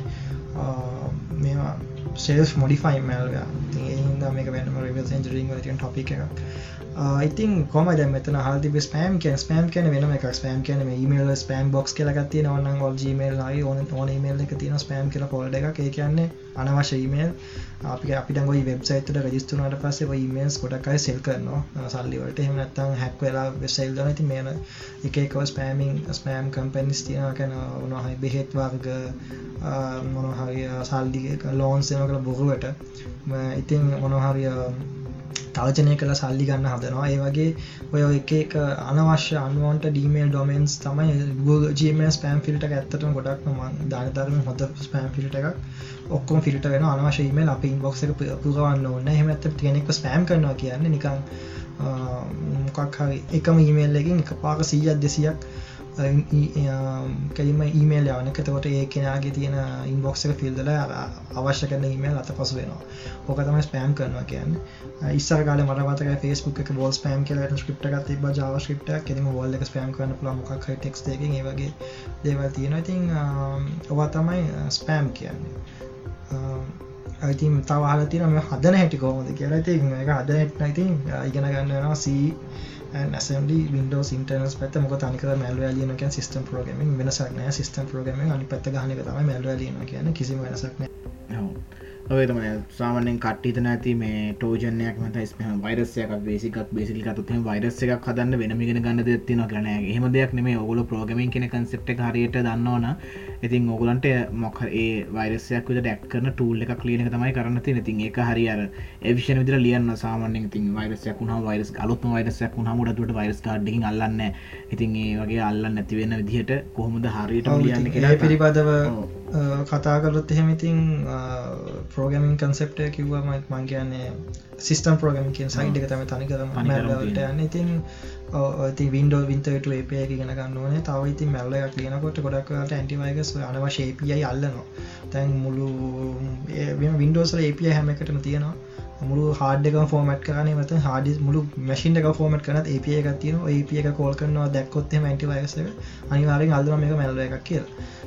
මේවා සේල්ස් මොඩිෆයි මැල්ව හිද මේක වෙනම රිවස් එන්ජරිං ටියන් ටොපි එකක්. ඉතින් කොම දැ මෙතන හල්ති ස්පෑම් කිය ස්පෑම් කියන වෙනම එක ස්පෑම් කියන මේමල් ස්පෑම් බොක්ස් කියලගත්ති නවන්න ොල් ජීමල් යි ඕන ඕන මේල් එක තින ස්පෑම් කියල පොල්ඩ එක ඒ කියන්නේ අනවශ්‍ය ඊමේල් අපි අපි ඩගොයි වෙබ්සයිතට රජස්තුනට පස්සේ ඉමේල්ස් ගොඩක්යි සෙල් කරනවා. සල්ලිවලට එහමනත්තම් හැක් වෙලා වෙසයිල් දන ති මේන එකකව ස්පෑමිං ස්පෑම් කම්පැනිස් තියන කැන උනහයි බෙහෙත් වර්ග මොනහරි සල්ලි ලෝන්සේම කළ බොහුවට ඉතින් මොනහරිය තර්ජනය කළ සල්ලි ගන්න හදනවා. ඒ වගේ ඔය එක එක අනවශ්‍ය අනුවන්ට ඩීමේල් ඩොමන්ස් තමයි ජීම ස්පෑම් ෆිල්ට ඇත්තටම ගොඩක් ම ධනතරම හොඳ ස්පෑම් ෆිල්ට එකක්. ඔක්කොම ෆිල්ට වෙන අනවශීමේ අපි ඉන්බොක්ස එක පුරවන්න ඕන්න එහෙමඇත කෙනෙක් ස්පෑම් කරනවා කියන්න නිකං මොකක් හරි එකම ඊමේල් එකින් එක පාක සීයක් දෙසියක් කැලිම ඊමේල් යවනකතකොට ඒ කෙනගේ තියෙන ඉන්බොක්ස එක ෆිල්දල අවශ්‍ය කරන ඊමේල් අත පසු වෙනවා. ඕක තම ස්පෑම් කරනවා කියන්න. ඉස්සර කාල මටමතක ෆස්බුක් එක බෝල් ස්පෑම් කියලට ස්ක්‍රප්ට එකත් තිබ ජාව ස්ක්‍රප්ට කෙනෙම වල්ල එක ස්පෑම් කරන පුළ මොකක් ටෙක්ස් එක වගේ දේවල් තියෙන ඉතින් ඔවා තමයි ස්පෑම් කියන්නේ. ඇතින් තවාල තින මේ හදන හැටි කෝමද කියලා. ති එක හද හෙට්න ඉතින් ඉගෙන ගන්නවා සී ඇසම්ලි වින්ඩෝස් ඉන්ටර්නස් පැත මොක තනික මැල්ව ලියනක සිස්ටම් ප්‍රෝගමින් වෙනසක් නෑ සිස්ටම් ප්‍රෝගම අනි පත්ත ගහනක තම මැල්ව ලියන කියන කිසි වෙනසක්න ඔය තම සාමනෙන් කට්ටිත නැති මේ ටෝජනයක් මත ස්ම වයිරසයක් බේසිකක් බේසිල් කතුත් වයිරස එකක් හදන්න වෙනමිගෙන ගන්න දෙත්තින කරන හෙම දෙයක් නෙේ ඔගුල ප්‍රෝගමින් කෙන කන්සෙප්ට හරියට දන්නවන ඉතින් ඔගුලන්ට මොක ඒ වයිරසයක් විට ඩැක් කරන ටූල් එක කලියන තමයි කරන්න ති ඉතින් එක හරිර එවිෂන විදිර ලියන්න සාමානෙන් තින් වයිරසයක් වුණ වයිරස් අලුත් වයිරසයක් වුණ මුඩට වයිරස් කාඩ්ඩින් අල්ලන්න ඉතින් ඒ වගේ අල්ලන්න නැතිවෙන්න විදිහට කොහොමද හරියට ලියන්න කියලා පිළිබඳව කතා කරොත් එහෙමඉතින් ප්‍රෝගමින් කන්සෙප්ටය කිව්වම මං කියන්නේ සිස්ටම් ප්‍රෝගමින් සයිඩ් එක තම තනිකරම මැල්ලට යන්න. ඉතින් ති වින්ඩෝ වින්තට ඒපය ගෙන ගන්නවන තව ඉතින් මැල්ල එකක් ලියනකොට ගොඩක්ට ඇන්ටිවයිගස් අනව ශේපියයි අල්ලනවා. තැන් මුළු වින්ඩෝසල ඒපිය හැම එකටම තියෙනවා. මුළු හාඩක ෆෝමට් කරන මත හඩි මුළු මැසින් එක ෆෝමට් කරනත් AP එකක් තියන AP එක කෝල් කරනවා දැක්කොත්තේ මැන්ටි වයස අනිවාරෙන් අල්දම එක මැල්ල එකක් කියල.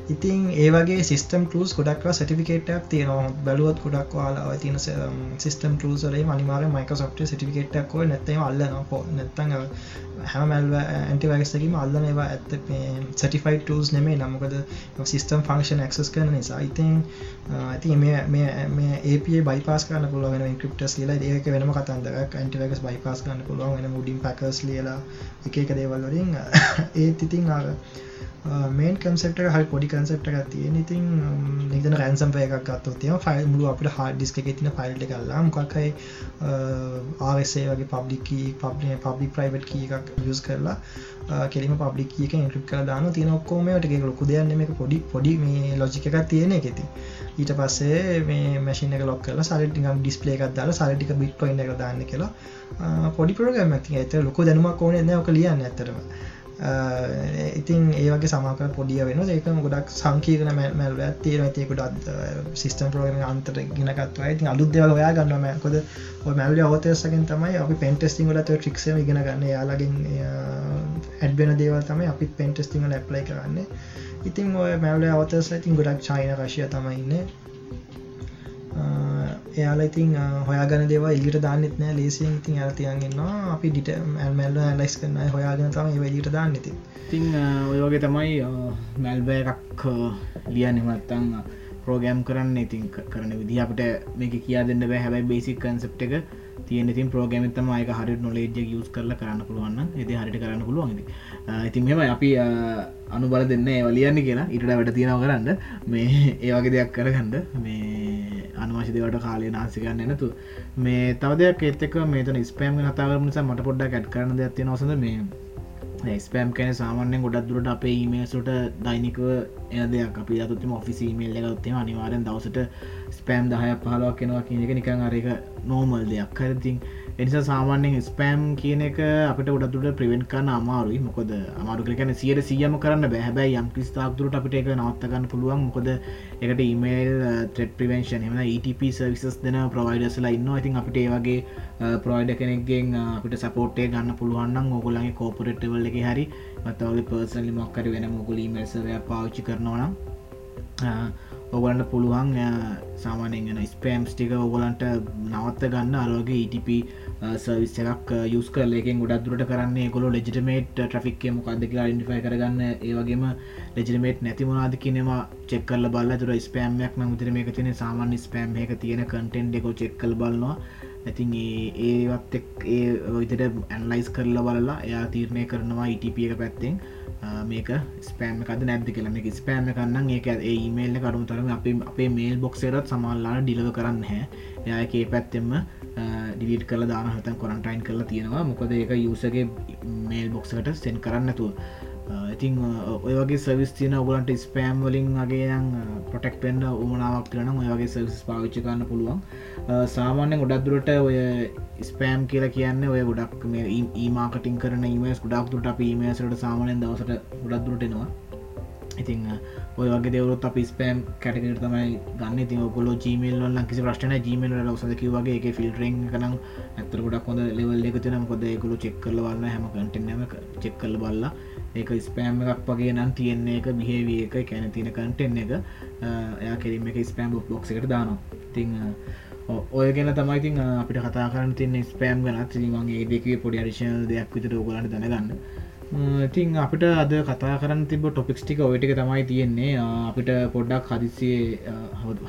ඉතින් ඒවගේ සිස්ටම් ටස් ගොඩක් සටිකේටක් තියෙනවා. බැලුවත් ගොඩක් වාලා තින සිස්ටම් ටසරේ මනිමාර මයිකසොප්ට සිටිකේටක් නැතම අල්ලන පෝ නැත්තන් හැම මැල්ව ඇන්ටිවයිස්තකම eh, අල්ලන ඒවා ඇත්ත සටිෆයි ටස් නෙමේ. නමකද සිස්ටම් ෆංක්ෂන් ක්සස් කරන නිසා. ඉතින් eh, ඇති මේ AP බයිපස් කරන්න පුළුවන් ඉන්ක්‍රප් ෆිල්ටස් ලියලා. ඒක වෙනම කතන්දරක් ඇන්ටිවකස් බයිපස් ගන්න පුළුවන් වෙන මුඩින් පැකස් ලියලා. එක එක දේවල් වලින් eh, ඒත් ඉතින් අර මේන් කන්සෙප්ට හල් පොඩි කන්සෙප්ට එකක් තියෙන. ඉතින් නිතන රැන්සම් පය එකක් ගත්තොත්තිය ෆයිල් මුළු අපට හඩ ඩිස්ක එක තින ෆයිල්ට කල්ලා මොකක්හයි ආවසේ වගේ පබ්ලිකී පබ්ලිය පබ්ලි ප්‍රයිවට් කී එකක් යස් කරලා කෙලිම පබ්ලික් එක ඉන්ට්‍රිප් කර දාන තියන ඔක්කෝමට එක ලොකු දෙයන්න මේ පොඩි පොඩි මේ ලොජික එකක් තියෙන එකෙති ඊට පස්සේ මේ මැසින එක ලොක් කල සලටිකම් ඩිස්පලේ එකක් දාලා සලටික බිට් පොයින් එක දාන්න කියලා. පොඩි පරගම ඇති ඇත ලොක දැනුමක් ඕන නක ලියන්න ඇතරම ඉතින් ඒවගේ සමාක පොඩිය වෙන ඒකම ගොඩක් සංකීරන මැල්ව තේර ඇතියකුටත් සිිස්ටම් ප්‍රෝගම අන්තර ගෙනකත්ව ඉතින් අලුත් දෙවල් ඔයා ගන්නම කොද මැල්ල අවතයසකින් තමයි අපි පෙන්ටෙස්ටිං ලට ට්‍රික්ෂම ඉගෙන ගන්න. යාලගින් ඇඩ්බෙන දේවල් තමයි අපි පෙන්ටෙස්ටිං ලැප්ලයි කරන්නේ. ඉතින් ඔය මැවල අවතස ඉතින් ගොඩක් චයින රශය තමයින්න එයාල ඉතින් හොයාගන දේව ඉලිට දාන්නෙත් නෑ ලේසියෙන් ඉතින් අර තියන්ගන්නවා අපි ඩිට මැල්ල ලයිස් කරන්න හොයාගෙන තම ඒ වෙලිට දාන්නෙති. ඉතිං ඔය වගේ තමයි මැල්බ එකක් ලිය නිමත්තං ප්‍රෝගෑම් කරන්න. ඉතින් කරන විදි අපට මේක කියා දෙන්න බෑ. හැබයි බේසික් කන්සප් එක තියෙන ඉතින් ප්‍රෝගමතම අයක හරි නොලේජ යස් කරල කරන්න පුළුවන්න ඇති හරිට කරන්න පුළුවන් ඉතින්. මෙම අපි අනුබල දෙන්න වලියන්න කියලා. ඉට වැඩ තියෙනව කරන්න. මේ ඒවගේ දෙයක් කරගන්න. මේ අනුවාශි දෙවට කාලය නාසිකන්න නැතු මේ තවදයක් එත්තක මේතන ස්පෑම් කතාවර නිසා මට පොඩ්ඩක් ඇට් කරන දෙයක් තියෙන ඔසද මේ ස්පෑම් කැන සාමාන්‍යෙන් ගොඩක් දුරට අපේ ඊමේසුට දෛනිකව එන දෙයක්. අපි අතුත්ම ඔෆිසිීමේල් එකත්ම අනිවාරෙන් දවසට ස්පෑම් දහය පහලක් කෙනවා කියන එක නිකං අරක නෝමල් දෙයක්. හරතින් එනිසා සාමාන්‍යෙන් ස්පෑම් කියන එක අපට උඩතුට ප්‍රවෙන්් කන්න අමාරුයි. මොකද අමාරුකරකන සියට සියම කරන්න බැහැබයි යම් කිස්ථාක්තුරට අපිට එක නවත්තගන්න පුළුවන්. මොකද එකට ඉමේල් ත්‍රෙඩ් ප්‍රවෙන්ශන් එම ETP සවිසස් දෙන ප්‍රවයිඩස්ලා ඉන්න ඉතින් අපිට ඒවගේ ප්‍රයිඩ කෙනෙක්ගෙන් අපිට සපෝට්ටේ ගන්න පුළුවන්න්න ඔගොලගේ කෝපරට්වල් එක හරි මතවගේ පර්සලි මොක්කර වෙන මොගලී මෙසවය පාවිච්චි කරනවනම් ඔගලන්ට පුළුවන් සාමානෙන්ගෙන ස්පෑම්ස් ටික ඔගලන්ට නවත්ත ගන්න අරෝගේ ETP සර්විස් එකක් යස් කරලෙකින් ගොඩක් දුරට කරන්නේ ගොලො ලෙජිටමේට් ට්‍රික් මොකක්දක යිඩිෆයි කරගන්න ඒවගේම ලෙජිමේට් නැතිමනාද කියනවා චෙක්කල්ල බල්ල තුර ස්පෑම්යක් නම් විතර මේක තින සාමාන්‍ය ස්පෑම් එක තියෙන කටෙන්් එකෝ චෙක්කල් බලන්නවා ඇතින් ඒවත් එක් ඒ විතට ඇන්ලයිස් කරලා බලලා එයා තීරණය කරනවා ඉටප එක පැත්තෙන්. මේක ස්පෑම් එකද නැද්ද කියල. මේ ස්පෑම් කන්න ඒක ඒමේල්ල කරුම් තරම අප අපේ මේල් බොක්සේරත් සමල්ලාට ඩිලව කරන්න හැ එයාඒ පැත්තෙම ඩිලිට කල දානහතන් කොරන්ටයින් කරලා තියෙනවා. මොකද ඒක යුසගේ මේල් බොක්සකට සෙන් කරන්නතුව Uh, ඉතින් uh, ඔය වගේ සවිස් තියන ඔගලන්ට ස්පෑම් වලින් වගේ පොටෙක් පෙන්න්න උමනාවක් කරන ඔය වගේ සවිස් පාවිච්චි කරන්න පුළුවන්. Uh, සාමාන්‍ය ගොඩක් දුරට ඔය ස්පෑම් කියලා කියන්න ඔය ගොඩක් මේ e- ඊමාකටින් කරන ඉමස් ගොඩක් දුරට අප මේසට සාමානයෙන් දවසට ගොඩක් දුරටෙනවා ඉතිං ඔය වගේ දෙවරුත් අප ස්පෑම් කැටකට තමයි ගන්න. ති ඔකොල ජීමල් කිසි ප්‍රශ්න ජීමල් ලසදකි වගේ එක ෆිල්ටරෙන් කනම් ඇතර ගොඩක් හොඳ ලෙවල් එක තින කොද එකකුළු චෙක් කරල වන්න හැම කටෙන්නම චෙක් කල බල්ලා. ඒක ස්පෑම් එකක් වගේ නම් තියෙන්නේ එක බිහේවිය එක කැන තින කටෙන් එක. එයා කෙරීම එක ස්පෑම් බොක්ස එකට දානවා. තිං ඔය ගැන තමයිතින් අපිට කතා කරන්න තින්න ස්පෑම් ගනත්. සිමගේ දෙකේ පොඩි අරිශන දෙයක් විතර ඕගලන්ට දැනගන්න. ඉතින් අපිට අද කතා කරන්න තිබ ටොපික්ස් ටික ඔයටික තමයි තියෙන්නේ. අපිට පොඩ්ඩක් හදිසියේ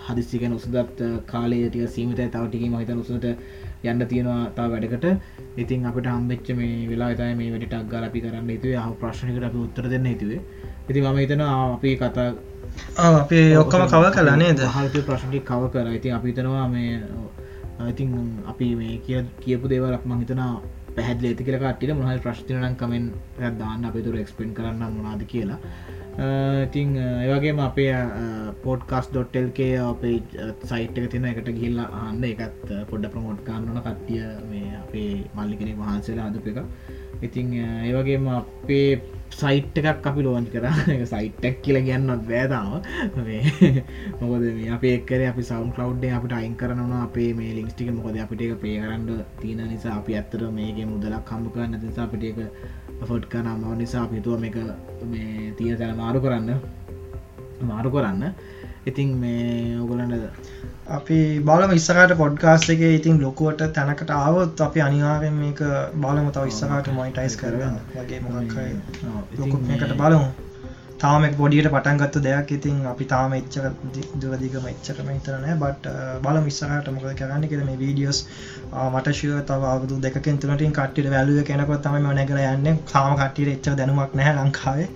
හදිසිගෙන උසදත් කාලේටිය සීමත තවටිකීම හිත උසට යන්න තියෙනවා තා වැඩකට. ඉතින් අපට හම්බෙච්ච මේ වෙලා තයි මේ වැඩටක් ගල අපි කරන්න තු හ ප්‍රශ්නකට අපි උත්තර දෙන්න හිතුවේ. ඉති ම හිතන අපි කතා අපේ ඔක්කම කව කලානේ ද හල්තු ප්‍රශ්ටි කව කර. ඉතින් අපි හිතනවා මේ ඉතින් අපි මේ කිය කියපු දේවලක් මහිතනා පැහැදිල ඇති කියල කටට මොහල් ප්‍රශ්තිනනම් කමෙන් දාන්න. අප තුර එක්ස්පෙන්් කරන්න මොනාද කියලා. ඉතිං ඒවගේම අපේ පෝඩ්කාස්.ටල්කේ අපේ සයිට් එක තින එකට ගිල්ලා අන්න එකත් පොඩ්ඩ ප්‍රමෝට් කාන්නන කට්ටිය මේ අපේ මල්ලිකෙනෙ වහන්සේලා අදුප එක. ඉතිං ඒවගේම අපේ සයිට් එකක් අපි ලෝන්ච් කර. සයිට්ටක් කියල ගන්නත් බෑදාව මොකද මේ අප එක්කර අපි සවන් කලව්ඩේ අපට අයින් කරනවා අපේ මේ ලිින්ස්ටික මොකද අපිට එක පේකරන්න තියෙන නිසා අපි ඇත්තර මේක මුදලක් කම්ප කරන්න නිසා අපිට එක ෆොට් කනම නිසා අපිතුව එක මේ තියෙන තැන මාරු කරන්න. මාරු කරන්න. ඉතින් මේ ඔගලන්ට අපි බලම ඉස්සරට පොඩ්කාස් එක ඉතින් ලොකුවට තැනකට ආවොත් අපි අනිවාවෙන් මේක බලම තව ඉස්සරට මොයිටයිස් කරගන්න. වගේ මොකක්යි ලොකුකට බලමු තාමක් පොඩියට පටන්ගත්තු දෙයක්. ඉතින් අපි තාම එච්චර දුරදිගම එච්චරම හිතරනෑ බට් uh, බල මිස්සරට මොකද කරන්න කෙර මේ වීඩියෝස් uh, මටශව තව අවුදු දෙකින් තුනටින් කට්ටිට වැලුව කෙනකොත් තම නැකර යන්න. කාම කට්ටියට එච්චර දැනුමක් නැහැ ලංකාවේ.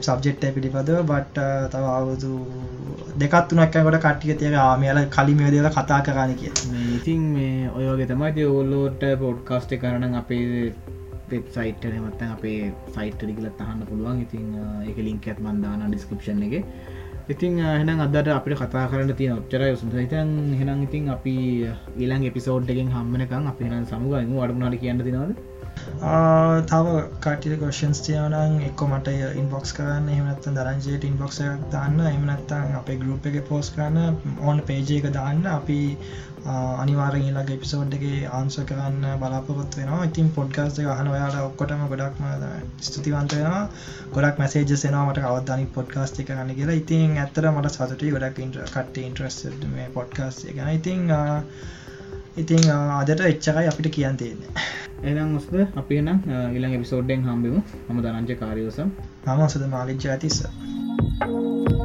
සබ්ජෙට් පිළිපද බට් තව අවුදු දෙකත් තුනක්කට කට්ටිය තිය ආමයාල කලිම දේල කතා කරන්න කිය ඉතින් මේ ඔයගේ තමයි ඔල්ලෝට පොඩ්කාස්ට කරන අපේ වෙබ්සයිට් මත් අපේ සයිට ිගලත් අහන්න පුළුවන්. ඉතින් එක ලින්කත් මන්දාන ඩිස්කපෂන් එක. ඉතින් හෙන අදට අපිට කතා කරන්න තිය ඔච්චර යුසුන් හිතන් හෙනම් ඉතින් අපි ඊලන් එපිසෝඩ් එකෙන් හම්මනකම් අපි හෙන සමුගම වඩුනාට කියන්න තිනවද තව කටිය කොෂන්ස් තියනන් එක්ක මට ඉන්බොක්ස් කරන්න. එමනත් දරංජයට ඉන්බොක්ස දාන්න. එමනත්තන් අපේ ගරුප් එක පෝස් කරන්න. ඕන පේජ එක දාන්න. අපි අනිවාරෙන් ලගේ පිසෝඩ්ගේ ආන්ස කරන්න බලාපොරොත් වෙන ඉතින් පොඩ්කාස්ට හන ඔයාට ඔක්කොටම ගොඩක්ම ස්තුතිවන්තයෙනවා ගොඩක් මැසේජ සෙනවාට අවධනි පොඩ්කාස්ටි කරන්න කියලා. ඉතින් ඇත්තර මට සතුටි ගොඩක් ඉන්ට කට ඉන්ට්‍රස් මේ පොඩ්කාස්ට ගැන. ඉතින් ඉතින් අදට එච්චකයි අපිට කියන් තියෙන්නේ. එනම් ඔස්ද අපි නම් ඉළඟ එපිසෝඩ්ඩෙන් හම්බිමු හම දරංච කාරයෝසම් හම සද මාලිච්ච ඇතිස්ස Thank you.